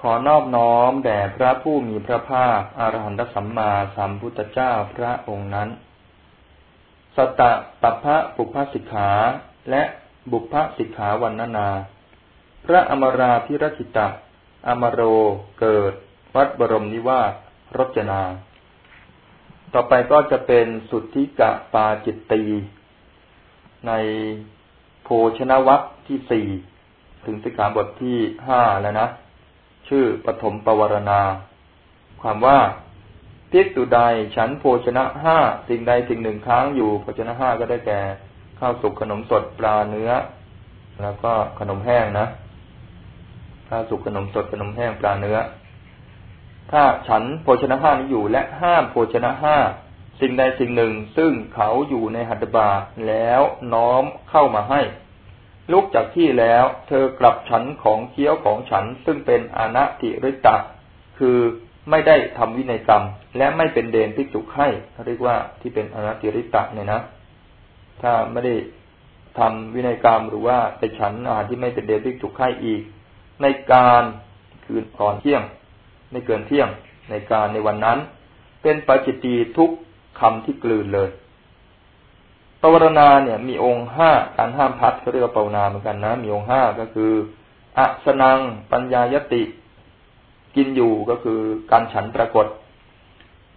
ขอนอบน้อมแด่พระผู้มีพระภาคอรหันตสัมมาสัมพุทธเจ้าพระองค์นั้น สตะปัพพะปุพพสิกขาและบุพพสิกขาวันนานา พระอมราพิรคิตะ อมโรเกิด วัดบรมนิวาสรจนา ต่อไปก็จะเป็นสุทธิกะปาจิตตี ในโภชนวัคที่สี่ถึงสิกขาบทที่ห้าแล้วนะ ชื่อปฐมปวารณา ความว่าพิกตุใดฉันโภชนะห้าสิ่งใดสิ่งหนึ่งค้างอยู่โภชนะห้าก็ได้แก่ข้าวสุกขนมสดปลาเนื้อ แล้วก็ขนมแห้งนะข้าวสุกขนมสดขนมแห้งปลาเนื้อ ถ้าฉันโภชนะห้านี้อยู่และห้ามโภชนะห้าสิ่งใดสิ่งหนึ่ง ซึ่งเขาอยู่ในหัตถบาแล้วน้อมเข้ามาให้ ลุกจากที่แล้ว เธอกลับฉันของเคี้ยวของฉันซึ่งเป็นอนัติริตะคือไม่ได้ทำวินัยกรรม และไม่เป็นเดนพิจุให้เขาเรียกว่าที่เป็นอนัติริตะเนี่ยนะ ถ้าไม่ได้ทำวินัยกรรมหรือว่าไปฉันอาหารที่ไม่เป็นเดนพิจุให้อีก ในการคืนก่อนเที่ยง ไม่เกินเที่ยง ในการในวันนั้น เป็นปัจจิตีทุกคำที่กลืนเลย วารณาเนี่ยมีองค์ห้าการห้ามพัดเขาเรียกว่าปวารณาเหมือนกันนะ มีองค์ห้าก็คืออัสนังปัญญายติ กินอยู่ก็คือการฉันปรากฏ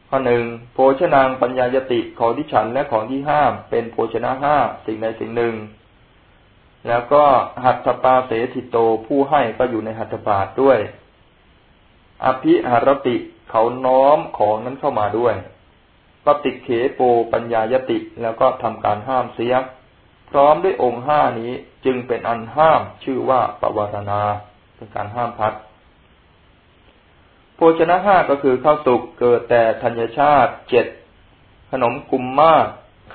ข้อหนึ่งโภชนางปัญญายติของที่ฉันและของที่ห้าม เป็นโภชนะห้าสิ่งใดสิ่งหนึ่ง แล้วก็หัตถปาเสติโตผู้ให้ก็อยู่ในหัตถบาทด้วย อภิหารติเขาน้อมของนั้นเข้ามาด้วย ปฏิเขโปปัญญายติแล้วก็ทำการห้ามเสีย พร้อมด้วยองค์ห้านี้จึงเป็นอันห้ามชื่อว่าปวารณาเป็นการห้ามพัดโภชนะห้าก็คือข้าวสุกเกิดแต่ธัญชาติเจ็ดขนมกุมมา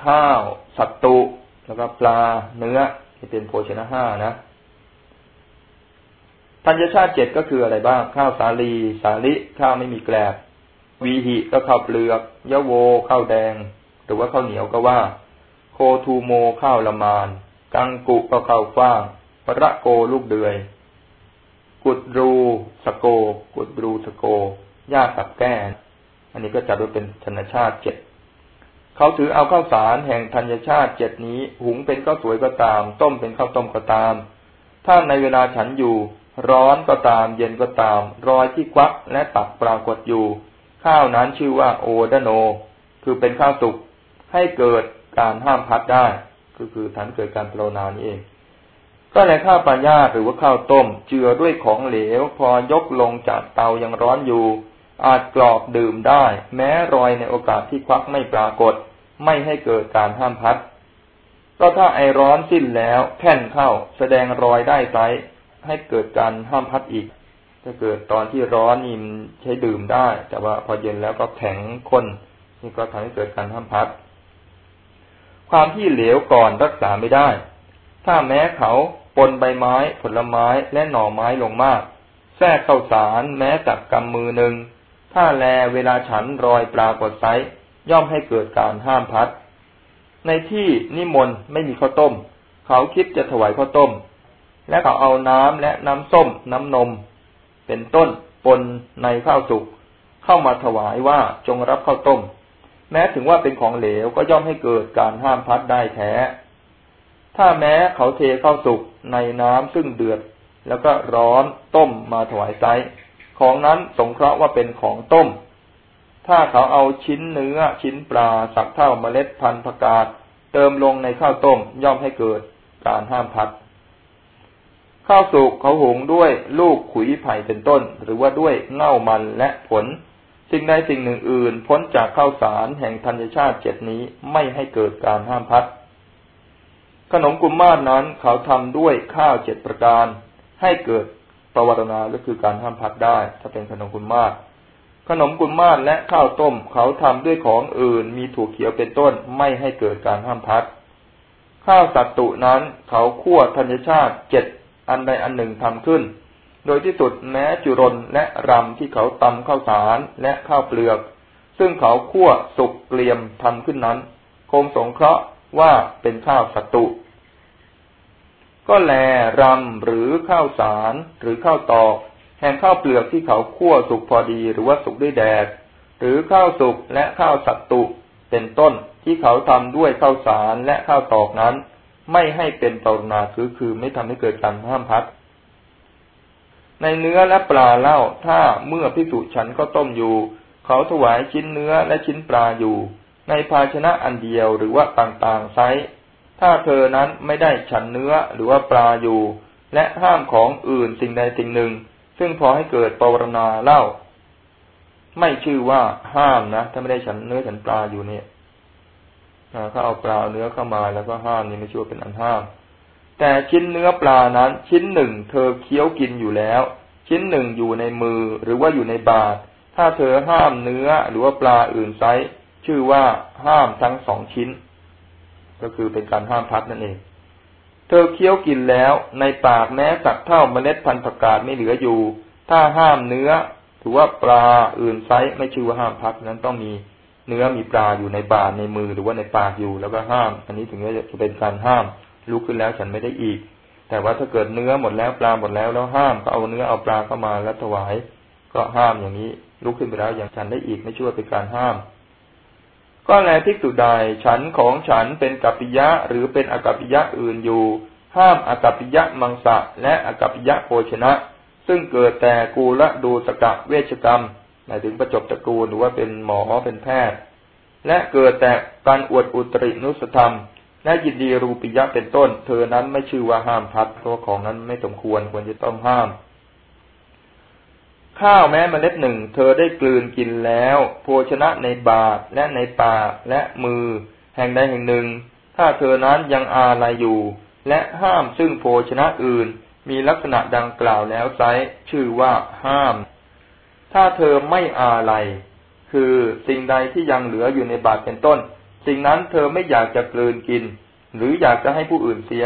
ข้าว สัตตุแล้วก็ปลาเนื้อที่เป็นโภชนะห้านะธัญชาติเจ็ดก็คืออะไรบ้าง ข้าวสาลี สาลิ ข้าวไม่มีแกลบ วีหิก็ข้าวเปลือกยะโวข้าวแดง หรือว่าข้าวเหนียวก็ว่า โคทูโมข้าวละมาน กังกุก็ข้าวฟ่างพระโกลูกเดือย กุดรูสโก กุดรูสโกยาสับแก้อันนี้ก็จัดว่าเป็นธนชาติเจ็ดเขาถือเอาข้าวสารแห่งธัญชาติเจ็ดนี้ หุงเป็นข้าวสวยก็ตาม ต้มเป็นข้าวต้มก็ตาม ถ้าในเวลาฉันอยู่ ร้อนก็ตาม เย็นก็ตาม รอยที่ควักและตักปรากฏอยู่ ข้าวนั้นชื่อว่าโอดโน คือเป็นข้าวสุกให้เกิดการห้ามพัดได้ ก็คือฐานเกิดการปรนานี่เอง ก็ในข้าวปลาญาหรือว่าข้าวต้ม เจือด้วยของเหลว พอยกลงจากเตายังร้อนอยู่ อาจกรอกดื่มได้ แม้รอยในโอกาสที่ควักไม่ปรากฏ ไม่ให้เกิดการห้ามพัด ก็ถ้าไอร้อนสิ้นแล้วแค่นเข้าแสดงรอยได้ไซให้เกิดการห้ามพัดอีก ถ้าเกิดตอนที่ร้อนนี่มันใช้ดื่มได้ แต่ว่าพอเย็นแล้วก็แข็งข้นนี่ก็ทำให้เกิดการห้ามพัด ความที่เหลวก่อนรักษาไม่ได้ ถ้าแม้เขาปนใบไม้ ผลไม้และหน่อไม้ลงมาก แทรกเข้าสารแม้จับกำมือหนึ่ง ถ้าแลเวลาฉันรอยปลากดไซย่อมให้เกิดการห้ามพัด ในที่นิมนต์ไม่มีข้าวต้ม เขาคิดจะถวายข้าวต้ม และเขาเอาน้ำและน้ำส้ม น้ำนม เป็นต้นปนในข้าวสุกเข้ามาถวายว่าจงรับข้าวต้ม แม้ถึงว่าเป็นของเหลวก็ย่อมให้เกิดการห้ามพัดได้แท้ ถ้าแม้เขาเทข้าวสุกในน้ำซึ่งเดือด แล้วก็ร้อนต้มมาถวายไซของนั้นสงเคราะห์ว่าเป็นของต้ม ถ้าเขาเอาชิ้นเนื้อชิ้นปลาสักเท่าเมล็ดพันธุ์ผักกาดเติมลงในข้าวต้มย่อมให้เกิดการห้ามพัด ข้าวสุกเขาหุงด้วยลูกขุยไผ่เป็นต้น หรือว่าด้วยเง่ามันและผล สิ่งใดสิ่งหนึ่งอื่น พ้นจากข้าวสารแห่งธัญชาติเจ็ดนี้ไม่ให้เกิดการห้ามพัด ขนมกุมมาศนั้นเขาทำด้วยข้าวเจ็ดประการ ให้เกิดประวัตนาก็คือการห้ามพัดได้ ถ้าเป็นขนมกุมมาศขนมกุมมาศและข้าวต้มเขาทำด้วยของอื่น มีถั่วเขียวเป็นต้นไม่ให้เกิดการห้ามพัดข้าวสัตตุนั้นเขาคั่วธัญชาติเจ็ด อันใดอันหนึ่งทำขึ้น โดยที่สุดแม้จุรนและรำที่เขาตำข้าวสารและข้าวเปลือก ซึ่งเขาคั่วสุกเกลียมทำขึ้นนั้น คงสงเคราะห์ว่าเป็นข้าวสัตุก็แลรำหรือข้าวสารหรือข้าวตอกแห่งข้าวเปลือกที่เขาคั่วสุกพอดีหรือว่าสุกด้วยแดด หรือข้าวสุกและข้าวสัตตุเป็นต้นที่เขาทำด้วยข้าวสารและข้าวตอกนั้น ไม่ให้เป็นปรนาคือคือไม่ทำให้เกิดการห้ามพัดในเนื้อและปลาเล่าถ้าเมื่อพิสุฉันก็ต้มอยู่ เขาถวายชิ้นเนื้อและชิ้นปลาอยู่ ในภาชนะอันเดียวหรือว่าต่างๆไซถ้าเธอนั้นไม่ได้ฉันเนื้อหรือว่าปลาอยู่ และห้ามของอื่นสิ่งใดสิ่งหนึ่ง ซึ่งพอให้เกิดปรนาเล่า ไม่ชื่อว่าห้ามนะ ถ้าไม่ได้ฉันเนื้อฉันปลาอยู่เนี่ย เขาเอาปลาเนื้อเข้ามาแล้วก็ห้ามนี่ไม่ชื่อเป็นอันห้ามแต่ชิ้นเนื้อปลานั้น ชิ้นหนึ่ง เธอเคี้ยวกินอยู่แล้ว ชิ้นหนึ่งอยู่ในมือหรือว่าอยู่ในบาตรถ้าเธอห้ามเนื้อหรือว่าปลาอื่นไซชื่อว่าห้ามทั้งสองชิ้น ก็คือเป็นการห้ามพัดนั่นเอง เธอเคี้ยวกินแล้ว ในปากแม้สักเท่าเมล็ดพันธุ์ผักกาดไม่เหลืออยู่ ถ้าห้ามเนื้อ ถือว่าปลาอื่นไซไม่ชื่อว่าห้ามพัดนั้นต้องมี เนื้อมีปลาอยู่ในบาในมือหรือว่าในปากอยู่แล้วก็ห้าม อันนี้ถึงจะเป็นการห้ามลุกขึ้นแล้วฉันไม่ได้อีก แต่ว่าถ้าเกิดเนื้อหมดแล้วปลาหมดแล้วแล้วห้ามก็เอาเนื้อเอาปลาเข้ามาแล้วถวาย ก็ห้ามอย่างนี้ลุกขึ้นไปแล้วอย่างฉันได้อีกไม่ช่วยเป็นการห้าม ก็แลภิกษุใดฉันของฉันเป็นกัปปิยะหรือเป็นอกัปปิยะอื่นอยู่ ห้ามอกัปปิยะมังสะและอกัปปิยะโภชนะ ซึ่งเกิดแต่กูละดูสกะเวชกรรม หมายถึงประจบตระกูลหรือว่าเป็นหมอเป็นแพทย์ และเกิดแต่การอวดอุตรินุสธรรม และยินดีรูปิยะเป็นต้น เธอนั้นไม่ชื่อว่าห้ามพัดเพราะของนั้นไม่สมควรควรจะต้องห้าม ข้าวแม้มเมล็ดหนึ่ง เธอได้กลืนกินแล้ว โภชนะในบาทและในปากและมือ แห่งใดแห่งหนึ่ง ถ้าเธอนั้นยังอาลัยอยู่ และห้ามซึ่งโภชนะอื่น มีลักษณะดังกล่าวแล้วไซชื่อว่าห้าม ถ้าเธอไม่อาลัยคือสิ่งใดที่ยังเหลืออยู่ในบาทเป็นต้น สิ่งนั้นเธอไม่อยากจะกลืนกิน หรืออยากจะให้ผู้อื่นเสีย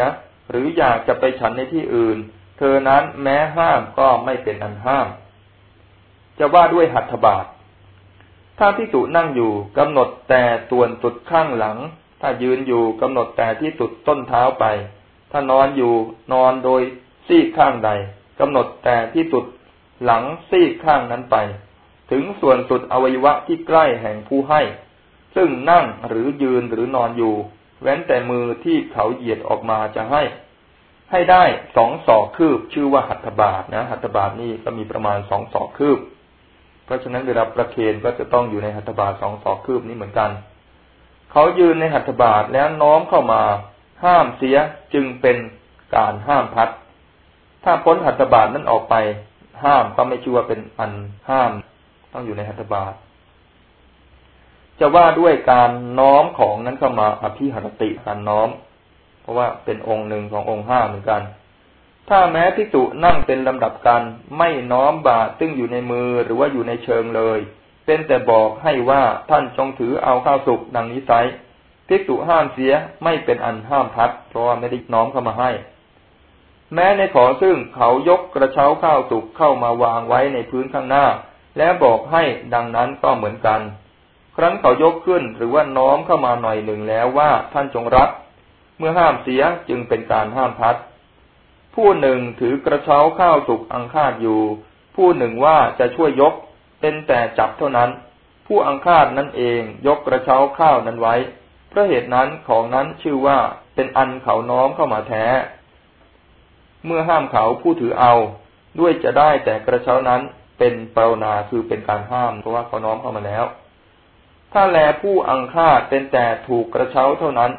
หรืออยากจะไปฉันในที่อื่น เธอนั้นแม้ห้ามก็ไม่เป็นอันห้าม จะว่าด้วยหัตถบาทถ้าพิสุนั่งอยู่กำหนดแต่ส่วนสุดข้างหลัง ถ้ายืนอยู่กำหนดแต่ที่สุดต้นเท้าไป ถ้านอนอยู่นอนโดยซีกข้างใดกำหนดแต่ที่สุด หลังซีกข้างนั้นไป ถึงส่วนสุดอวัยวะที่ใกล้แห่งผู้ให้ ซึ่งนั่งหรือยืนหรือนอนอยู่ เว้นแต่มือที่เขาเหยียดออกมาจะให้ ให้ได้สองศอกคืบชื่อว่าหัตถบาทนะ หัตถบาทนี่ก็มีประมาณสองศอกคืบ เพราะฉะนั้นเวลาประเคนก็จะต้องอยู่ในหัตถบาทสองศอกคืบนี้เหมือนกัน เขายืนในหัตถบาทแล้วน้อมเข้ามาห้ามเสียจึงเป็นการห้ามพัด ถ้าพ้นหัตถบาทนั้นออกไป ห้ามก็ไม่ชื่อว่าเป็นอันห้าม ต้องอยู่ในหัตถบาทจะว่าด้วยการน้อมของนั้นเข้ามาอภิหรติการน้อม เพราะว่าเป็นองค์หนึ่งขององค์ห้าเหมือนกัน ถ้าแม้พิจุนั่งเป็นลำดับกันไม่น้อมบาตซึ่งอยู่ในมือหรือว่าอยู่ในเชิงเลย เป็นแต่บอกให้ว่าท่านจงถือเอาข้าวสุกดังนี้ไซพิจุห้ามเสียไม่เป็นอันห้ามพัดเพราะว่าไม่ได้น้อมเข้ามาให้ แม้ในขอซึ่งเขายกกระเช้าข้าวสุกเข้ามาวางไว้ในพื้นข้างหน้า และบอกให้ดังนั้นก็เหมือนกัน ครั้นเขายกขึ้นหรือว่าน้อมเข้ามาหน่อยหนึ่งแล้วว่าท่านจงรับ เมื่อห้ามเสียจึงเป็นการห้ามพัด ผู้หนึ่งถือกระเช้าข้าวสุกอังคาดอยู่ ผู้หนึ่งว่าจะช่วยยก เป็นแต่จับเท่านั้น ผู้อังคาดนั่นเองยกกระเช้าข้าวนั้นไว้เพราะเหตุนั้นของนั้นชื่อว่าเป็นอันเขาน้อมเข้ามาแท้ เมื่อห้ามเขาผู้ถือเอา ด้วยจะได้แต่กระเช้านั้นเป็นปรนาคือเป็นการห้ามเพราะว่าเขาน้อมเข้ามาแล้ว ถ้าแลผู้อังคาดเป็นแต่ถูกกระเช้าเท่านั้น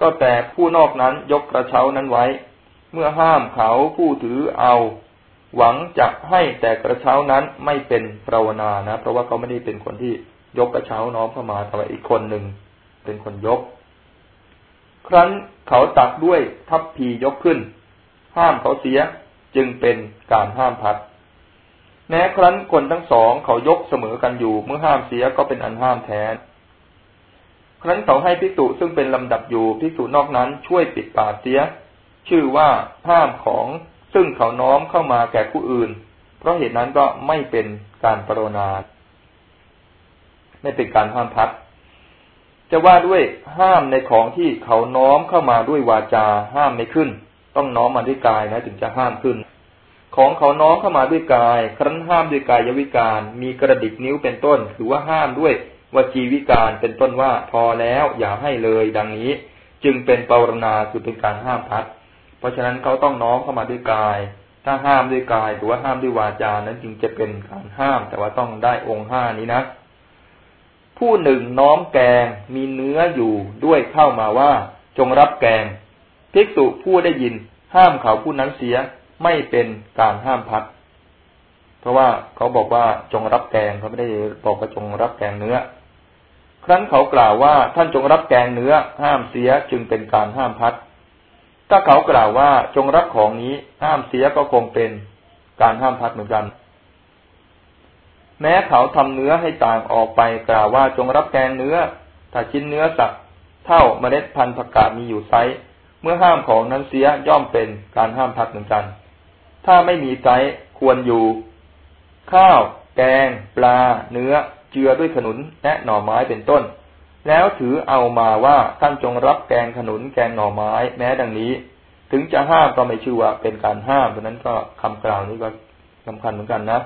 ก็แต่ผู้นอกนั้นยกกระเช้านั้นไว้ เมื่อห้ามเขาผู้ถือเอา หวังจะให้แต่กระเช้านั้นไม่เป็นปรวนานะ เพราะว่าเขาไม่ได้เป็นคนที่ยกกระเช้าน้อมเข้ามาแต่ว่าอีกคนหนึ่งเป็นคนยก ครั้นเขาตักด้วยทัพพียกขึ้น ห้ามเขาเสียจึงเป็นการห้ามพัด แม้ครั้นคนทั้งสองเขายกเสมอกันอยู่เมื่อห้ามเสียก็เป็นอันห้ามแทนครั้นเขาให้พิสุซึ่งเป็นลำดับอยู่พิสุนอกนั้นช่วยปิดปากเสีย ชื่อว่าห้ามของซึ่งเขาน้อมเข้ามาแก่ผู้อื่น เพราะเหตุนั้นก็ไม่เป็นการปรนนาไม่เป็นการห้ามพัด จะว่าด้วยห้ามในของที่เขาน้อมเข้ามาด้วยวาจาห้ามไม่ขึ้น ต้องน้อมมาด้วยกายนะ ถึงจะห้ามขึ้น ของเขาน้อมเข้ามาด้วยกาย ครั้นห้ามด้วยกายวิการ มีกระดิกนิ้วเป็นต้นถือว่าห้ามด้วยวจีวิการเป็นต้นว่าพอแล้วอย่าให้เลยดังนี้ จึงเป็นปรณาคือเป็นการห้ามพัด เพราะฉะนั้นเขาต้องน้อมเข้ามาด้วยกาย ถ้าห้ามด้วยกายหรือว่าห้ามด้วยวาจานั้นจึงจะเป็นการห้าม แต่ว่าต้องได้องค์ห้านี้นะผู้หนึ่งน้อมแกงมีเนื้ออยู่ด้วยเข้ามาว่า จงรับแกง ภิกษุผู้ได้ยิน ห้ามเขาผู้นั้นเสียไม่เป็นการห้ามพัด เพราะว่าเขาบอกว่าจงรับแกงเขาไม่ได้บอกว่าจงรับแกงเนื้อ ครั้นเขากล่าวว่าท่านจงรับแกงเนื้อ ห้ามเสียจึงเป็นการห้ามพัด ถ้าเขากล่าวว่าจงรับของนี้ห้ามเสียก็คงเป็นการห้ามพัดเหมือนกัน แม้เขาทำเนื้อให้ต่างออกไปกล่าวว่าจงรับแกงเนื้อ ถ้าชิ้นเนื้อสักเท่าเมล็ดพันธุ์ผักกาดมีอยู่ไซ เมื่อห้ามของนั้นเสียย่อมเป็นการห้ามพัดเหมือนกัน ถ้าไม่มีไซควรอยู่ ข้าว แกง ปลา เนื้อ เจือด้วยขนุนและหน่อไม้เป็นต้น แล้วถือเอามาว่าท่านจงรับแกงขนุนแกงหน่อไม้แม้ดังนี้ ถึงจะห้ามก็ไม่ชื่อว่าเป็นการห้ามเพราะนั้นก็คำกล่าวนี้ก็สำคัญเหมือนกันนะ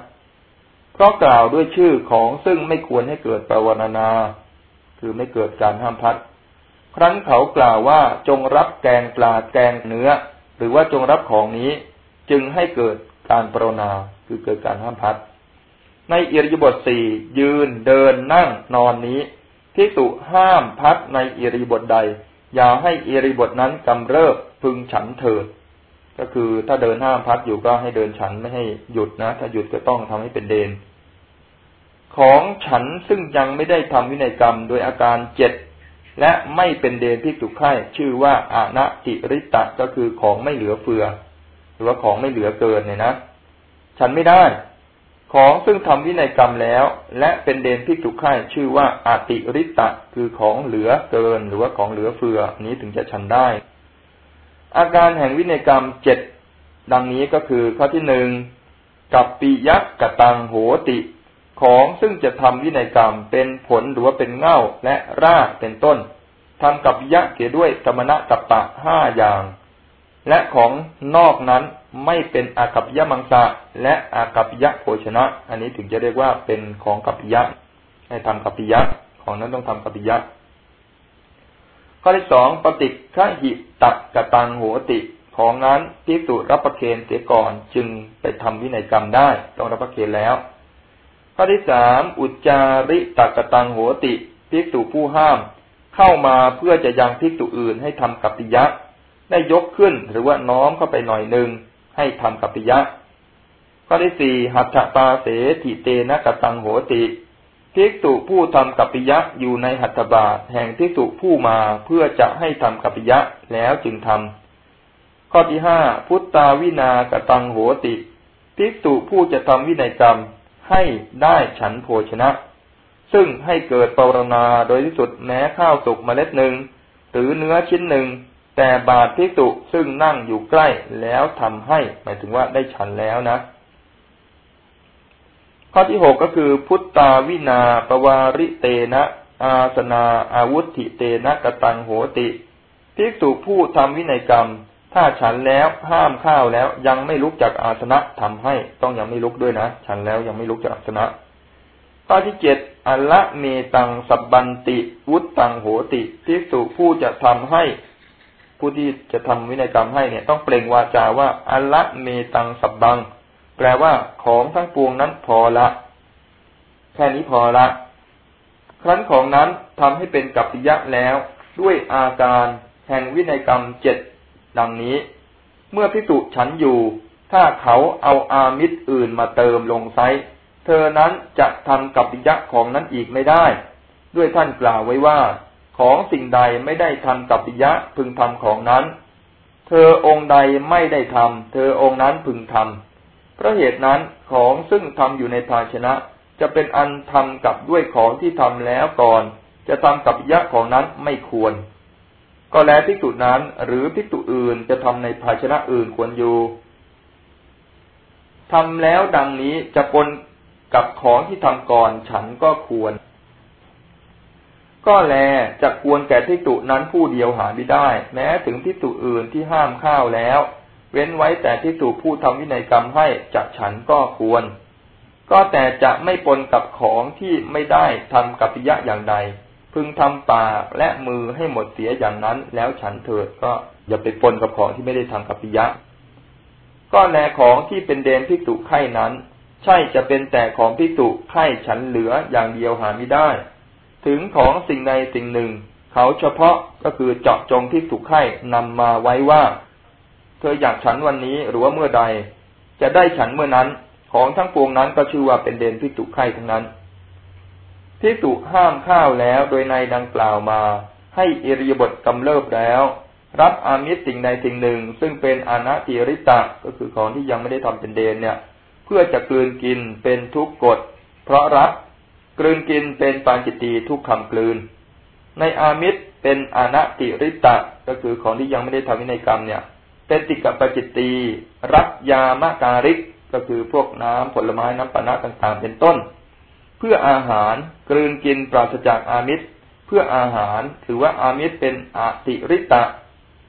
เพราะกล่าวด้วยชื่อของซึ่งไม่ควรให้เกิดประวรณาคือไม่เกิดการห้ามพัด ครั้นเขากล่าวว่าจงรับแกงปลาแกงเนื้อ หรือว่าจงรับของนี้จึงให้เกิดการปรนนาคือเกิดการห้ามพัด ในเอิริยบทสี่ยืนเดินนั่งนอนนี้พิสุห้ามพัดในเอิริยบทใด อย่าให้อิริยบทนั้นกำเริบพึงฉันเถิด ก็คือถ้าเดินห้ามพัดอยู่ก็ให้เดินฉันไม่ให้หยุดนะ ถ้าหยุดก็ต้องทำให้เป็นเดน ของฉันซึ่งยังไม่ได้ทำวินัยกรรมโดยอาการเจ็ด และไม่เป็นเดนที่สุไข่ชื่อว่าอาณติริตะก็คือของไม่เหลือเฟือ หรือว่าของไม่เหลือเกินเนี่ยนะ ฉันไม่ได้ ของซึ่งทำวินัยกรรมแล้ว และเป็นเดนพิจุข่ชื่อว่าอาติริตะคือของเหลือเกิน หรือว่าของเหลือเฟือ นี้ถึงจะฉันได้ อาการแห่งวินัยกรรมเจ็ดดังนี้ก็คือข้อที่หนึ่งกับปียักกตังโหติ ของซึ่งจะทำวินัยกรรมเป็นผลหรือว่าเป็นเง่าและรากเป็นต้นทำกับยักเกี่ยด้วยกรรมณะกัปปะห้าอย่าง และของนอกนั้นไม่เป็นอากัปยะมังสะและอากัปยะโภชนะ อันนี้ถึงจะเรียกว่าเป็นของกัปยะ ให้ทำกัปยะ ของนั้นต้องทำกัปยะ ข้อที่สองปฏิฆะหิตักกตังโหติของนั้นพิสูรับประเคนเสียก่อนจึงไปทำวินัยกรรมได้ ต้องรับประเคนแล้ว ข้อที่สามอุจจาริตักตังโหติพิสูผู้ห้าม เข้ามาเพื่อจะยังพิสูอื่นให้ทำกัปปิยะ ได้ยกขึ้นหรือว่าน้อมเข้าไปหน่อยหนึ่งให้ทำกัปปิยะ ข้อที่สี่หัตถตาเสติเตนะกตังโหติ ภิกษุผู้ทำกัปปิยะอยู่ในหัตถบาทแห่งภิกษุผู้มาเพื่อจะให้ทำกัปปิยะแล้วจึงทำข้อที่ห้าพุทธาวินากตังโหติ ภิกษุผู้จะทำวินัยกรรม ให้ได้ฉันโภชนะ ซึ่งให้เกิดปรณาโดยที่สุดแม้ข้าวสุกเมล็ดหนึ่ง หรือเนื้อชิ้นหนึ่ง แต่บาทพิสุซึ่งนั่งอยู่ใกล้แล้วทำให้ หมายถึงว่าได้ฉันแล้วนะ ข้อที่หกก็คือ พุทธาวินาปวาริเตนะ อาสนาอาวุธิเตนะกตังโหติภิกษุผู้ทำวินัยกรรม ถ้าฉันแล้วห้ามข้าวแล้วยังไม่ลุกจากอาสนะทำให้ต้องยังไม่ลุกด้วยนะ ฉันแล้วยังไม่ลุกจากอาสนะข้อที่เจ็ดอัลละเมตังสับบันติ วุตตังโหติภิกษุผู้จะทำให้ ผู้ที่จะทำวินัยกรรมให้เนี่ย ต้องเปล่งวาจาว่าอัลละเมตังสับบัง แปลว่าของทั้งปวงนั้นพอละ แค่นี้พอละ ครั้นของนั้นทำให้เป็นกัปปิยะแล้ว ด้วยอาการแห่งวินัยกรรมเจ็ด ดังนี้ เมื่อพิสุฉันอยู่ ถ้าเขาเอาอามิตรอื่นมาเติมลงไซเธอนั้นจะทำกัปปิยะของนั้นอีกไม่ได้ ด้วยท่านกล่าวไว้ว่า ของสิ่งใดไม่ได้ทำกับปิยะพึงทำของนั้น เธอองค์ใดไม่ได้ทำเธอองค์นั้นพึงทำเพราะเหตุนั้นของซึ่งทำอยู่ในภาชนะ จะเป็นอันทำกับด้วยของที่ทำแล้วก่อน จะทำกับปิยะของนั้นไม่ควร ก็แล้วพิจุนั้น หรือพิจุอื่นจะทำในภาชนะอื่นควรอยู่ทำแล้วดังนี้จะปนกับของที่ทำก่อนฉันก็ควร ก็แลจะควรแก่ทิฏุนั้นผู้เดียวหาไม่ได้ แม้ถึงทิฏุอื่นที่ห้ามข้าวแล้ว เว้นไว้แต่ที่ถูกผู้ทำวินัยกรรมให้จะฉันก็ควร ก็แต่จะไม่ปนกับของที่ไม่ได้ทำกัปปิยะอย่างใด พึงทำปากและมือให้หมดเสียอย่างนั้น แล้วฉันเถิดก็อย่าไปปนกับของที่ไม่ได้ทำกัปปิยะ ก็แลของที่เป็นเดนพิจุไข่นั้น ใช่จะเป็นแต่ของพิจุไข่ฉันเหลืออย่างเดียวหาไม่ได้ ถึงของสิ่งใดสิ่งหนึ่ง เขาเฉพาะก็คือเจาะจงที่สุไข่นำมาไว้ว่า เธออยากฉันวันนี้หรือว่าเมื่อใด จะได้ฉันเมื่อนั้น ของทั้งปวงนั้นก็ชื่อว่าเป็นเดนพิจุไข่ทั้งนั้น พิจุห้ามข้าวแล้วโดยในดังกล่าวมา ให้อิริยบทกำเริบแล้ว รับอามิตรสิ่งใดสิ่งหนึ่ง ซึ่งเป็นอนัติริตะก็คือของที่ยังไม่ได้ทำเป็นเดนเนี่ย เพื่อจะกลืนกินเป็นทุกกฎ เพราะรับกลืนกินเป็นปานจิตตีทุกคำกลืน ในอามิตรเป็นอนัติริตะก็คือของที่ยังไม่ได้ทำวินัยกรรมเนี่ยเป็นติกับปจิตตีรับยามะการิกก็คือพวกน้ำผลไม้น้ำปนะต่างๆ เป็นต้น เพื่ออาหารกลืนกินปราศจากอามิตร เพื่ออาหารถือว่าอามิตรเป็นอติริตะ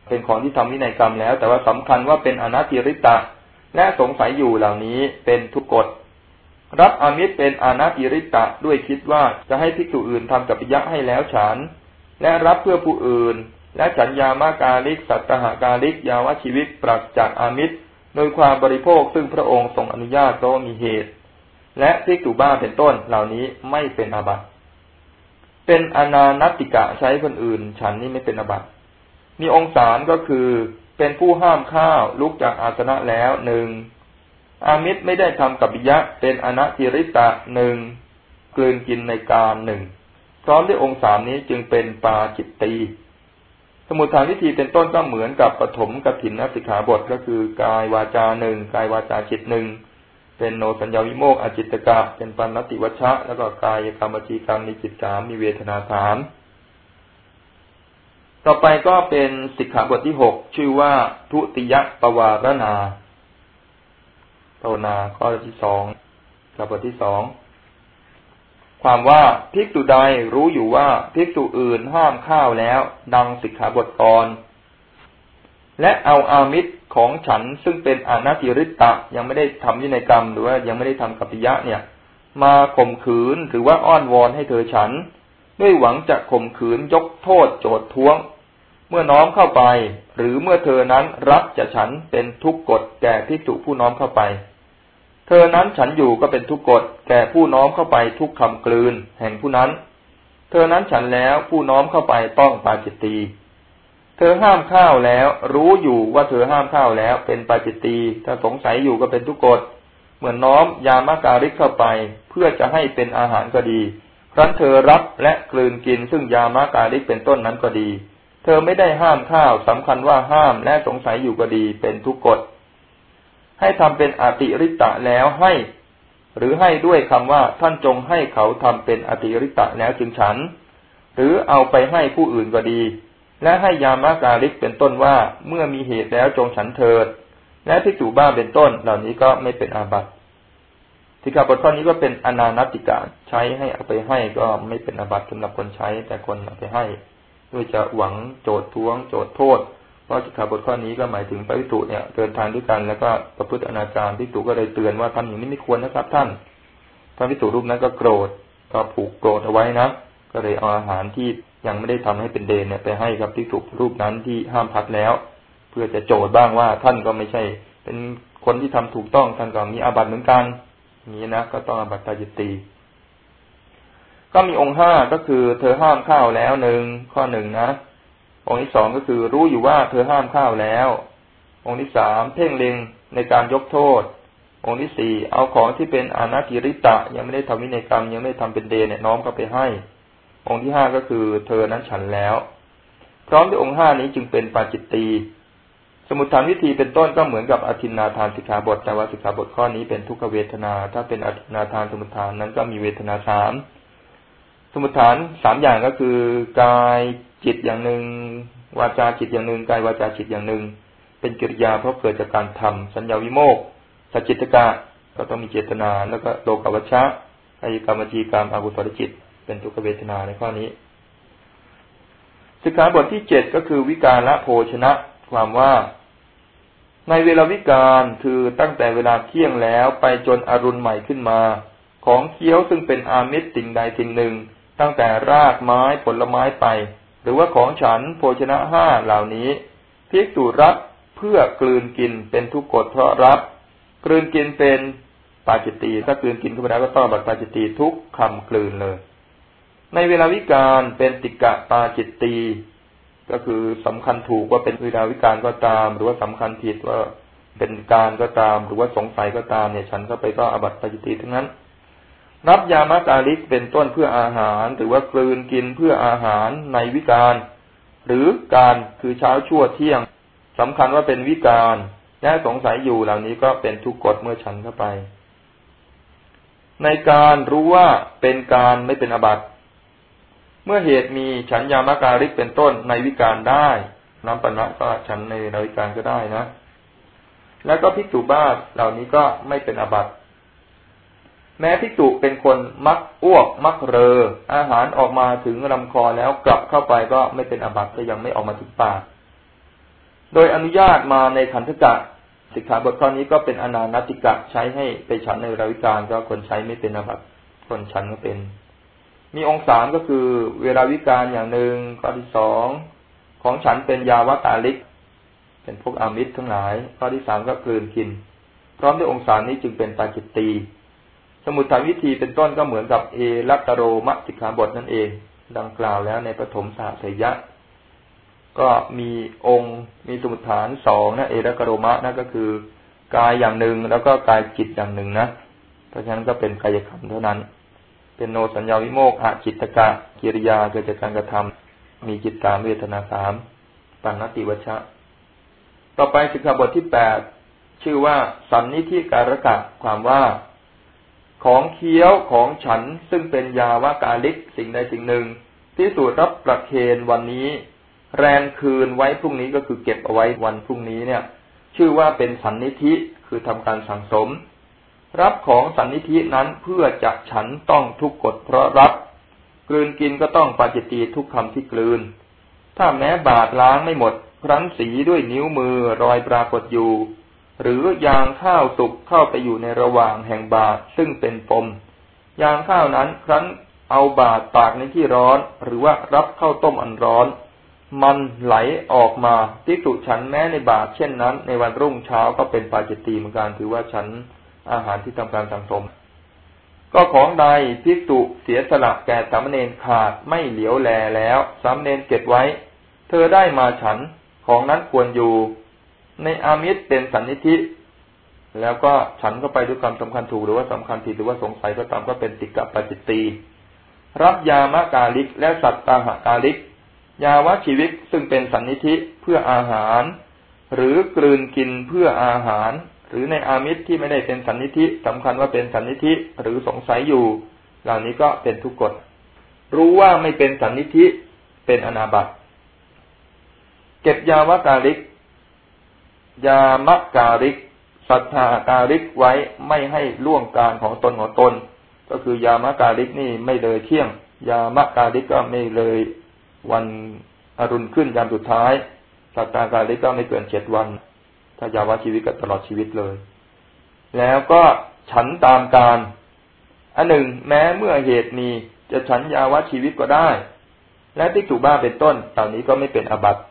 เป็นของที่ทำวินัยกรรมแล้ว แต่ว่าสำคัญว่าเป็นอนัติริตะ และสงสัยอยู่เหล่านี้เป็นทุกกฎรับอามิตรเป็นอนัติริตะด้วยคิดว่าจะให้ภิกษุอื่นทำกัปปิยะให้แล้วฉัน และรับเพื่อผู้อื่น และสัญญามากาลิก สัตหากาลิก ยาวชีวิตปราศจากอามิตร โดยความบริโภคซึ่งพระองค์ทรงอนุญาตเพราะมีเหตุ และพิกตุบ้าเป็นต้นเหล่านี้ไม่เป็นอาบัติ เป็นอนานติกะใช้คนอื่น ฉันนี่ไม่เป็นอาบัติ มีองค์สาก็คือเป็นผู้ห้ามข้าวลุกจากอาสนะแล้วหนึ่งอามิตรไม่ได้ทำกับบิยะเป็นอนัติริตะหนึ่งกลืนกินในการหนึ่งพร้อมด้วยองค์สามนี้จึงเป็นปาจิตตี สมุทฐานวิธีเป็นต้นก็เหมือนกับปฐมกถินนสิกขาบทก็คือกายวาจาหนึ่งกายวาจาจิตหนึ่ง เป็นโนสัญญาวิโมกอจิตกะ เป็นปันนติวัชะ แล้วก็กายกรรมจีกรรมมีจิตสามมีเวทนาสามต่อไปก็เป็นสิกขาบทที่หกชื่อว่าทุติยปวารณาภาวนาข้อที่สองกขบทที่สองความว่าภิกษุใดรู้อยู่ว่าภิกษุอื่นห้ามข้าวแล้ว ดังสิกขาบทกร และเอาอามิตรของฉันซึ่งเป็นอนัติริตะ ยังไม่ได้ทำยินัยกรรม หรือว่ายังไม่ได้ทำกัปปิยะเนี่ย มาข่มขืนหรือว่าอ้อนวอนให้เธอฉัน ด้วยหวังจะข่มขืนยกโทษโจดท้วง เมื่อน้อมเข้าไป หรือเมื่อเธอนั้นรับจะฉันเป็นทุกกฎแก่ภิกษุผู้น้อมเข้าไป เธอนั้นฉันอยู่ก็เป็นทุกกฎแก่ผู้น้อมเข้าไปทุกคำกลืน แห่งผู้นั้น เธอนั้นฉันแล้วผู้น้อมเข้าไปต้องปาจิตตี เธอห้ามข้าวแล้ว รู้อยู่ว่าเธอห้ามข้าวแล้ว เป็นปาจิตตีถ้าสงสัยอยู่ก็เป็นทุกกฎเหมือนน้อมยามาการิกเข้าไป เพื่อจะให้เป็นอาหารก็ดีครั้นเธอรับและกลืนกินซึ่งยามาการิกเป็นต้นนั้นก็ดี เธอไม่ได้ห้ามข้าวสำคัญว่าห้ามและสงสัยอยู่ก็ดีเป็นทุกกฎให้ทำเป็นอติริตะแล้วให้ หรือให้ด้วยคำว่าท่านจงให้เขาทำเป็นอติริตะแล้วจึงฉัน หรือเอาไปให้ผู้อื่นก็ดี และให้ยามะการิกเป็นต้นว่าเมื่อมีเหตุแล้วจงฉันเถิด และที่จู่บ้าเป็นต้น เหล่านี้ก็ไม่เป็นอาบัติสิกขาบทข้อนี้ก็เป็นอนานติกาใช้ให้เอาไปให้ก็ไม่เป็นอาบัติสำหรับคนใช้ แต่คนเอาไปให้ด้วยจะหวังโจทย์ท้วง โจทย์โทษเพราะสิกขาบทข้อนี้ก็หมายถึงพระวิสุเนี่ยเดินทางด้วยกันแล้วก็ประพฤติอนาจารพิสุก็เลยเตือนว่าทำอย่างนี้ไม่ควรนะครับ ท่านพระวิสุรูปนั้นก็โกรธก็ผูกโกรธเอาไว้นะก็เลยเอาอาหารที่ ยังไม่ได้ทำให้เป็นเดนเนี่ยไปให้กับพิสุรูปนั้นที่ห้ามพัดแล้ว เพื่อจะโจทย์บ้างว่าท่านก็ไม่ใช่ เป็นคนที่ทำถูกต้องท่านก็มีอาบัติเหมือนกันนี้นะก็ต้องอาบัติตาจิตตีก็มีองค์ห้าก็คือ เธอห้ามข้าวแล้วหนึ่งข้อหนึ่งนะองค์ที่สองก็คือรู้อยู่ว่าเธอห้ามข้าวแล้ว องค์ที่สามเพ่งเล็งในการยกโทษ องค์ที่สี่เอาของที่เป็นอนัติริตะ ยังไม่ได้ทำวินัยกรรมยังไม่ได้ทำเป็นเดเนี่ยน้อมเข้าไปให้ องค์ที่ห้าก็คือ เธอนั้นฉันแล้ว พร้อมด้วยองค์ห้านี้จึงเป็นปาจิตตีสมุทฐานวิธีเป็นต้นก็เหมือนกับอธินาทานสิกขาบทแต่ว่าสิกขาบทข้อนี้เป็นทุกขเวทนา ถ้าเป็นอธินาทานสมุทฐานนั้นก็มีเวทนาสามสมุทฐานสามอย่างก็คือกายจิตอย่างหนึ่งวาจาจิตอย่างหนึ่งกายวาจาจิตอย่างหนึ่ง เป็นกิริยาเพราะเกิดจากการทำสัญญาวิโมกสัจจิตกะก็ต้องมีเจตนา แล้วก็โลกวัชชะอายกรรมจีกรรมอากุศลจิต เป็นทุกขเวทนาในข้อนี้สิกขาบทที่เจ็ดก็คือวิการละโภชนะ ความว่า ในเวลาวิการคือตั้งแต่เวลาเที่ยงแล้วไปจนอรุณใหม่ขึ้นมา ของเคี้ยวซึ่งเป็นอามิตรสิ่งใดสิ่งหนึ่ง ตั้งแต่รากไม้ผลไม้ไป หรือว่าของฉันโภชนะห้าเหล่านี้พิกษุรับเพื่อกลืนกินเป็นทุกกฎเพราะรับ กลืนกินเป็นปาจิตตีถ้ากลืนกินเข้าไปแล้วก็ต้องบัตรปาจิตตีทุกคำกลืนเลย ในเวลาวิการเป็นติกะปาจิตตีก็คือสำคัญถูกว่าเป็นเวิราวิการก็ตาม หรือว่าสำคัญผิดว่าเป็นการก็ตาม หรือว่าสงสัยก็ตามเนี่ย ฉันเข้าไปก็อบัติปจิติทั้งนั้น รับยามากาลิกเป็นต้นเพื่ออาหาร หรือว่ากลืนกินเพื่ออาหารในวิการ หรือการคือเช้าชั่วเที่ยงสำคัญว่าเป็นวิการและสงสัยอยู่เหล่านี้ก็เป็นทุกกฎเมื่อฉันเข้าไป ในการรู้ว่าเป็นการไม่เป็นอบัติ เมื่อเหตุมีฉันยามาการิกเป็นต้นในวิการได้น้ำปนะก็ฉันในในวิการก็ได้นะ แล้วก็พิกษุบ้าเหล่านี้ก็ไม่เป็นอบัติแม้พิกษุเป็นคนมักอ้วก มักเรอ อาหารออกมาถึงลำคอแล้วกลับเข้าไปก็ไม่เป็นอบัติก็ยังไม่ออกมาถึงปาก โดยอนุญาตมาในขันธกะสิกขาบทข้อนี้ก็เป็นอนานติกะใช้ให้ไปฉันในราวิการก็คนใช้ไม่เป็นอบัติคนฉันก็เป็น มีองค์สามก็คือ เวลาวิการอย่างหนึ่งข้อที่สองของฉันเป็นยาวตาลิก เป็นพวกอามิตรทั้งหลาย ข้อที่สามก็กลืนกิน พร้อมด้วยองค์สามนี้จึงเป็นปาจิตตีสมุทฐานวิธีเป็นต้นก็เหมือนกับเอรัตโรมัติขาบทนั่นเอง ดังกล่าวแล้วในปฐมสาสยะ ก็มีองค์มีสมุทฐานสองนะเอรัตโรมะนั่นก็คือกายอย่างหนึ่งแล้วก็กายจิตอย่างหนึ่งนะ เพราะฉะนั้นก็เป็นกายกรรมเท่านั้น เป็นโนสัญญาวิโมกอะจิตกะกิริยาเกิดจากการกระทำมีจิตสามเวทนาสามปัณติวชะ ต่อไปสิกขาบทที่แปดชื่อว่าสันนิธิการกะความว่า ของเคี้ยวของฉันซึ่งเป็นยาวากาลิกสิ่งใดสิ่งหนึ่ง ที่สูตรรับประเคนวันนี้ แรนคืนไว้พรุ่งนี้ก็คือเก็บเอาไว้วันพรุ่งนี้เนี่ย ชื่อว่าเป็นสันนิธิคือทำการสังสม รับของสันนิธินั้นเพื่อจะฉันต้องทุกกฎเพราะรับ กลืนกินก็ต้องปาจิตีทุกคำที่กลืน ถ้าแม้บาดล้างไม่หมดครั้นสีด้วยนิ้วมือรอยปรากฏอยู่ หรือยางข้าวสุกเข้าไปอยู่ในระหว่างแห่งบาดซึ่งเป็นปมยางข้าวนั้นครั้นเอาบาดปากในที่ร้อน หรือว่ารับข้าวต้มอันร้อน มันไหลออกมาที่สุฉันแม้ในบาดเช่นนั้น ในวันรุ่งเช้าก็เป็นปาจิตีเหมือนกันถือว่าฉัน อาหารที่ทำการสังสม ก็ของใดพิกตุเสียสละแก่สามเณรขาดไม่เหลียวแลแล้วสามเณรเก็บไว้ เธอได้มาฉันของนั้นควรอยู่ ในอามิตรเป็นสันนิธิ แล้วก็ฉันก็ไปด้วยความสำคัญถูกหรือว่าสำคัญผิดหรือว่าสงสัยก็ตามก็เป็นติกะปจิตตีรับยามะกาลิกและสัตตาหากาลิก ยาวะชีวิตซึ่งเป็นสันนิธิเพื่ออาหาร หรือกลืนกินเพื่ออาหาร หรือในอามิตรที่ไม่ได้เป็นสันนิธิสำคัญว่าเป็นสันนิธิหรือสงสัยอยู่ เหล่านี้ก็เป็นทุกกฎรู้ว่าไม่เป็นสันนิธิเป็นอนาบัตเก็บยาวกาลิก ยามกาลิกศรัทธาการิกไว้ไม่ให้ล่วงการของตนของตน ก็คือยามกาลิกนี่ไม่เลยเที่ยง ยามกาลิกก็ไม่เลยวันอรุณขึ้นยามสุดท้ายสัตตาการิกก็ไม่เกินเจ็ดวัน ถ้ายาวะชีวิตก็ตลอดชีวิตเลย แล้วก็ฉันตามการอันหนึ่ง แม้เมื่อเหตุมีจะฉันยาวะชีวิตก็ได้ และที่ถูกบ้าเป็นต้นเหล่านี้ก็ไม่เป็นอบัติ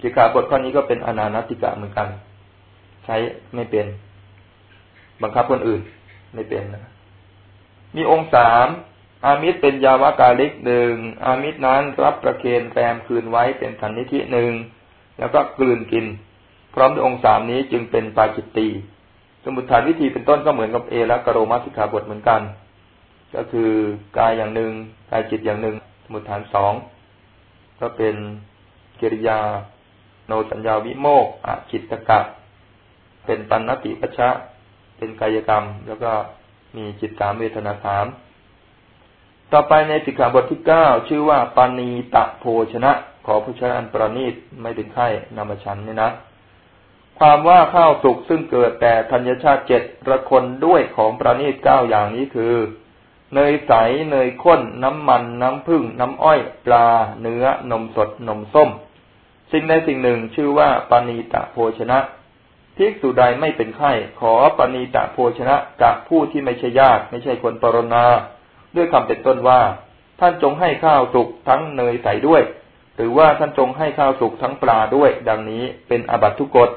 สิกขาบทข้อนี้ก็เป็นอนานติกะเหมือนกัน ใช้ไม่เป็น บังคับคนอื่น ไม่เป็นนะมีองค์สามอามิตรเป็นยาวกาลิกหนึ่งอามิตรนั้นรับประเคนแรมคืนไว้เป็นสันนิธิหนึ่งแล้วก็กลืนกิน พร้อมด้วยองค์สามนี้จึงเป็นปาจิตตีสมุทฐานวิธีเป็นต้นก็เหมือนกับเอและกโรมาสิกขาบทเหมือนกัน ก็คือกายอย่างหนึ่งกายจิตอย่างหนึ่ง สมุทฐานสองก็เป็นกิริยา โนสัญญาวิโมกอจิตตกะ เป็นปันนติปชะ เป็นกายกรรม แล้วก็มีจิตสามเวทนาสามต่อไปในสิกขาบทที่เก้าชื่อว่าปานีตะโภชนะ ขอผู้ชนะอันประณีตไม่ถึงไข่นามชันเนี่ยนะ ความว่าข้าวสุกซึ่งเกิดแต่ธัญชาติเจ็ดระคนด้วยของประณีตเก้าอย่างนี้คือ เนยใส เนยข้น น้ำมัน น้ำผึ้ง น้ำอ้อย ปลา เนื้อ นมสด นมส้ม สิ่งใดสิ่งหนึ่งชื่อว่าปานีตะโภชนะภิกษุใดไม่เป็นไข้ ขอปณีตะโภชนะกะผู้ที่ไม่ใช่ญาติไม่ใช่คนปรนนา ด้วยคำเป็นต้นว่า ท่านจงให้ข้าวสุกทั้งเนยใสด้วย หรือว่าท่านจงให้ข้าวสุกทั้งปลาด้วย ดังนี้เป็นอบัตทุกกฎ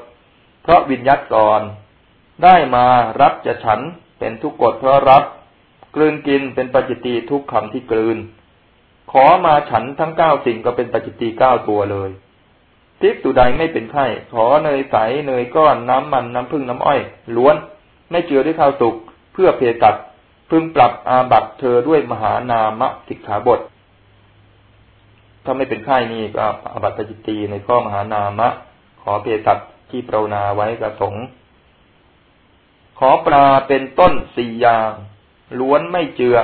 เพราะวิญญัตก่อน ได้มารับจะฉันเป็นทุกกฎเพราะรับ กลืนกินเป็นปัจจิตีทุกคำที่กลืน ขอมาฉันทั้งเก้าสิ่งก็เป็นปัจจิตีเก้าตัวเลยทิพตุใดไม่เป็นไข้ขอเนยใสเนยก้อนน้ำมันน้ำพึ่งน้ำอ้อย ล้วน ไม่เจือด้วยข้าวสุกเพื่อเพตัดพึงปรับอาบัตเธอด้วยมหานามสิกขาบทถ้าไม่เป็นไข้นี่ก็อาบัตปจิตีในข้อมหานามะ ขอเพตัด ที่ปรนาไว้กระสงขอปลาเป็นต้นสี่อย่างล้วนไม่เจือ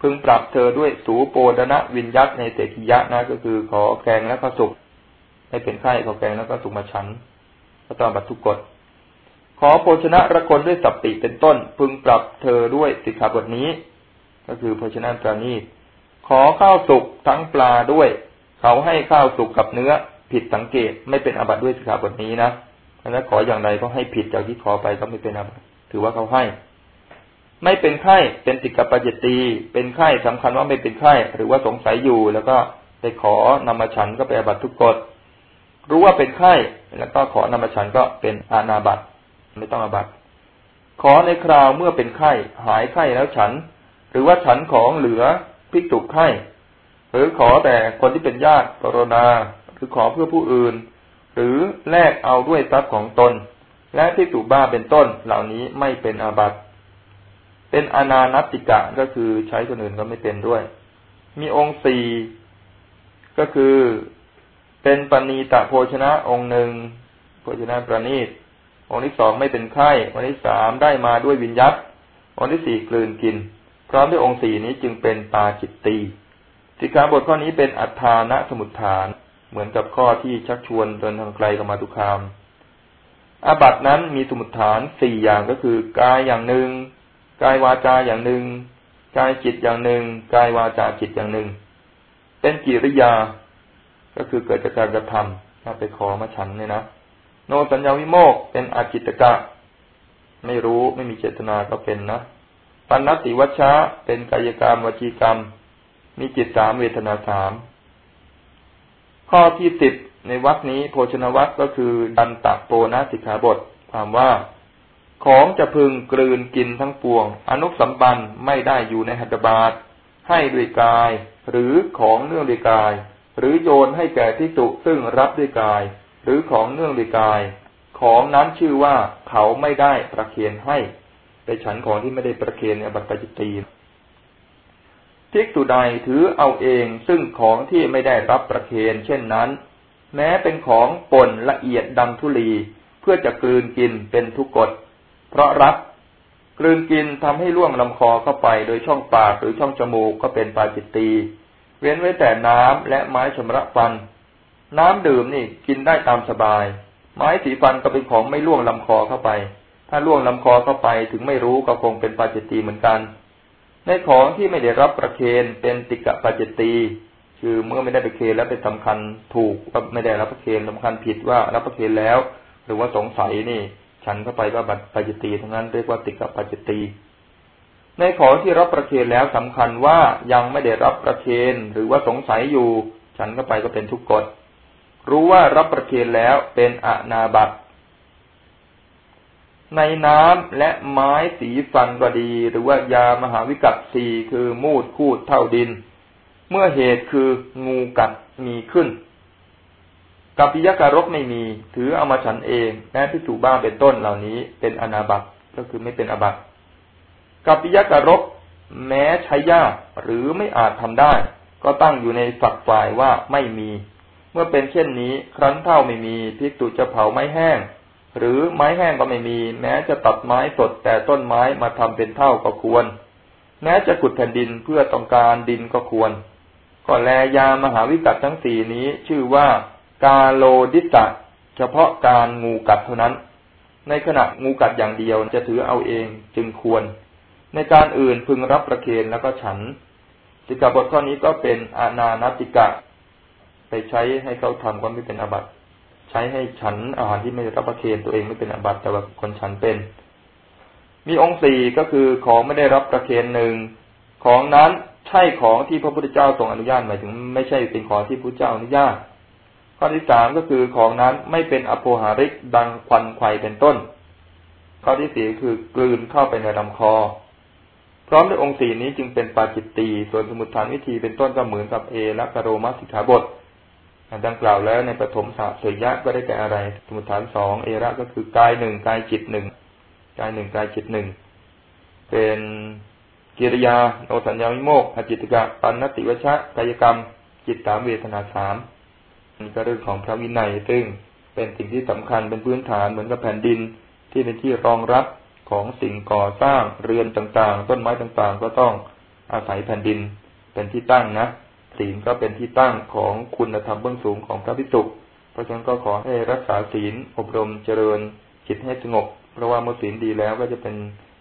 พึงปรับเธอด้วยสูโปดนะวินยัตในเตกิยะนะ ก็คือขอแกงและข้าวสุกให้เป็นไข้ขอแกงแล้วก็สุกมาฉันก็ต้องบัตทุกกฎขอโภชนะระคนด้วยสัปติเป็นต้น พึงปรับเธอด้วยสิกขาบทนี้ ก็คือโภชนะปราณีขอข้าวสุกทั้งปลาด้วย เขาให้ข้าวสุกกับเนื้อผิดสังเกตไม่เป็นอบัตด้วยสิกขาบทนี้นะ แล้วขออย่างไรก็ให้ผิดจากที่ขอไปก็ไม่เป็นอาบัตถือว่าเขาให้ ไม่เป็นไข้เป็นติกปัจตีเป็นไข้สำคัญว่าไม่เป็นไข้หรือว่าสงสัยอยู่ แล้วก็ไปขอนำมาฉันก็ไปอาบัตทุกกฎรู้ว่าเป็นไข้แล้วก็ขอนำมาฉันก็เป็นอาณาบัตไม่ต้องอาบัตขอในคราวเมื่อเป็นไข้หายไข้แล้วฉัน หรือว่าฉันของเหลือพิกตุกไข้ หรือขอแต่คนที่เป็นญาติปรณาหรือขอเพื่อผู้อื่น หรือแลกเอาด้วยทรัพย์ของตน และพิกตุบ้าเป็นต้นเหล่านี้ไม่เป็นอาบัตเป็นอนานัตติกะก็คือใช้คนอื่นก็ไม่เป็นด้วย มีองค์สี่ก็คือเป็นปณีตะโภชนะองค์หนึ่งโภชนะประณีต องค์ที่สองไม่เป็นไข้องค์ที่สามได้มาด้วยวิญญัตองค์ที่สี่กลืนกิน พร้อมด้วยองค์สี่นี้จึงเป็นตาจิตตีสิกขาบทข้อนี้เป็นอัฏฐานะสมุทฐาน เหมือนกับข้อที่ชักชวนเดินทางไกลกับมาตุคาม อาบัตินั้นมีสมุทฐานสี่อย่างก็คือกายอย่างหนึ่งกายวาจาอย่างหนึ่งกายจิตอย่างหนึ่งกายวาจาจิตอย่างหนึ่ง เป็นกิริยา ก็คือเกิดจากการกระทำถ้าไปขอมาฉันเนี่ยนะโนสัญญาวิโมกเป็นอาจิตกะ ไม่รู้ไม่มีเจตนาก็เป็นนะปัณติวัชชะเป็นกายกรรมวจีกรรม มีจิตสามเวทนาสาม ข้อที่สิบในวัคนี้โภชนวัคก็คือดันตะโปนาสิกขาบท ความว่า ของจะพึงกลืนกินทั้งปวง อนุสัมบันไม่ได้อยู่ในหัตถบาท ให้ด้วยกาย หรือของเนื่องด้วยกาย หรือโยนให้แก่ที่ตุซึ่งรับด้วยกาย หรือของเนื่องด้วยกาย ของนั้นชื่อว่าเขาไม่ได้ประเคียนให้ไปฉันของที่ไม่ได้ประเคียนในบัตรปจิตี ทิกตุใดถือเอาเองซึ่งของที่ไม่ได้รับประเคนเช่นนั้น แม้เป็นของป่นละเอียดดำทุลี เพื่อจะกลืนกินเป็นทุกกฎ เพราะรับกลืนกินทำให้ล่วงลำคอเข้าไปโดยช่องปากหรือช่องจมูกก็เป็นปาจิตตีเว้นไว้แต่น้ำและไม้ชำระฟัน น้ำดื่มนี่กินได้ตามสบาย ไม้สีฟันก็เป็นของไม่ล่วงลำคอเข้าไป ถ้าล่วงลำคอเข้าไปถึงไม่รู้ก็คงเป็นปาจิตตีเหมือนกัน ในของที่ไม่ได้รับประเคนเป็นติกะปาจิตีคือเมื่อไม่ได้ประเคนแล้วเป็นสำคัญถูกไม่ได้รับประเคนสำคัญผิดว่ารับประเคนแล้ว หรือว่าสงสัยนี่ ฉันเข้าไปว่าบัตรปาจิตีทั้งนั้นเรียกว่าติกะปาจิตีในของที่รับประเคนแล้วสำคัญว่ายังไม่ได้รับประเคนหรือว่าสงสัยอยู่ ฉันก็ไปก็เป็นทุกกฎรู้ว่ารับประเคนแล้วเป็นอนาบัต ในน้ำและไม้สีฟันก็ดี หรือว่ายามหาวิกัตสีคือมูดคูดเท่าดิน เมื่อเหตุคืองูกัดมีขึ้นกับปิยการกไม่มี ถือเอามาฉันเองแม้ที่ถูบ้าเป็นต้นเหล่านี้เป็นอนาบัตก็คือไม่เป็นอบัตกับปิยการบแม้ใช้ยากหรือไม่อาจทำได้ ก็ตั้งอยู่ในฝักฝ่ายว่าไม่มี เมื่อเป็นเช่นนี้ ครั้นเท่าไม่มีพิกตุจะเผาไม้แห้ง หรือไม้แห้งก็ไม่มี แม้จะตัดไม้สดแต่ต้นไม้มาทำเป็นเท่าก็ควร แม้จะขุดแผ่นดินเพื่อต้องการดินก็ควร ก็แลยามหาวิกัตทั้งสี่นี้ชื่อว่ากาโลดิตะ เฉพาะการงูกัดเท่านั้น ในขณะงูกัดอย่างเดียวจะถือเอาเองจึงควร ในการอื่นพึงรับประเคนแล้วก็ฉันสิกขาบทข้อนี้ก็เป็นอาณานาติกะ ไปใช้ให้เขาทำก็ไม่เป็นอบัติ ใช้ให้ฉันอาหารที่ไม่รับประเคนตัวเองไม่เป็นอาบัติแต่ว่าคนฉันเป็น มีองค์สี่ก็คือของไม่ได้รับประเคนหนึ่งของนั้นใช่ของที่พระพุทธเจ้าทรงอนุญาตหมายถึง ไม่ใช่เป็นของที่พระเจ้าอนุญาตข้อที่สามก็คือของนั้นไม่เป็นอโปหาริกดังควันไข่เป็นต้น ข้อที่สี่คือกลืนเข้าไปในลำคอ พร้อมด้วยองค์สี่นี้จึงเป็นปาจิตตีส่วนสมุทฐานวิธีเป็นต้นก็เหมือนกับเอและกโรมัสิกขาบท ดังกล่าวแล้วในปฐมสาสยะก็ได้แก่อะไร สมุทฐานสองเอระก็คือกายหนึ่งกายจิตหนึ่งกายหนึ่งกายจิตหนึ่งเป็นกิริยาโนสัญญาวิโมกอจิตกะปันนติวชะกายกรรม จิตสามเวทนาสามนี่ก็เรื่องของพระวินัยซึ่งเป็นสิ่งที่สำคัญเป็นพื้นฐานเหมือนกับแผ่นดินที่เป็นที่รองรับของสิ่งก่อสร้างเรือนต่างๆ ต้นไม้ต่างๆ ก็ต้องอาศัยแผ่นดินเป็นที่ตั้งนะ ศีลก็เป็นที่ตั้งของคุณธรรมเบื้องสูงของพระพิสุเพราะฉะนั้นก็ขอให้รักษาศีลอบรมเจริญจิตให้สงบ เพราะว่าเมื่อศีลดีแล้วก็จะเป็น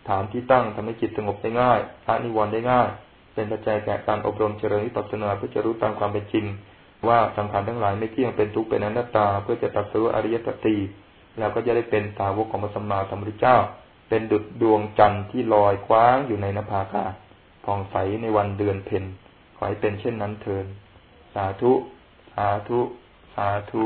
ฐานที่ตั้งทำให้จิตสงบได้ง่ายละนิวรณ์ได้ง่าย เป็นปัจจัยแก่การอบรมเจริญวิปัสสนาเพื่อจะรู้ตามความเป็นจริง ว่าสังขารทั้งหลายไม่เที่ยงเป็นทุกข์เป็นอนัตตา เพื่อจะตัดสู้อริยสัจตีแล้วก็จะได้เป็นสาวกของพระสัมมาสัมพุทธเจ้า เป็นดุจดวงจันทร์ที่ลอยคว้างอยู่ในนภาอากาศผ่องใสในวันเดือนเพ็ญ ขอให้เป็นเช่นนั้นเถิดสาธุ สาธุ สาธุ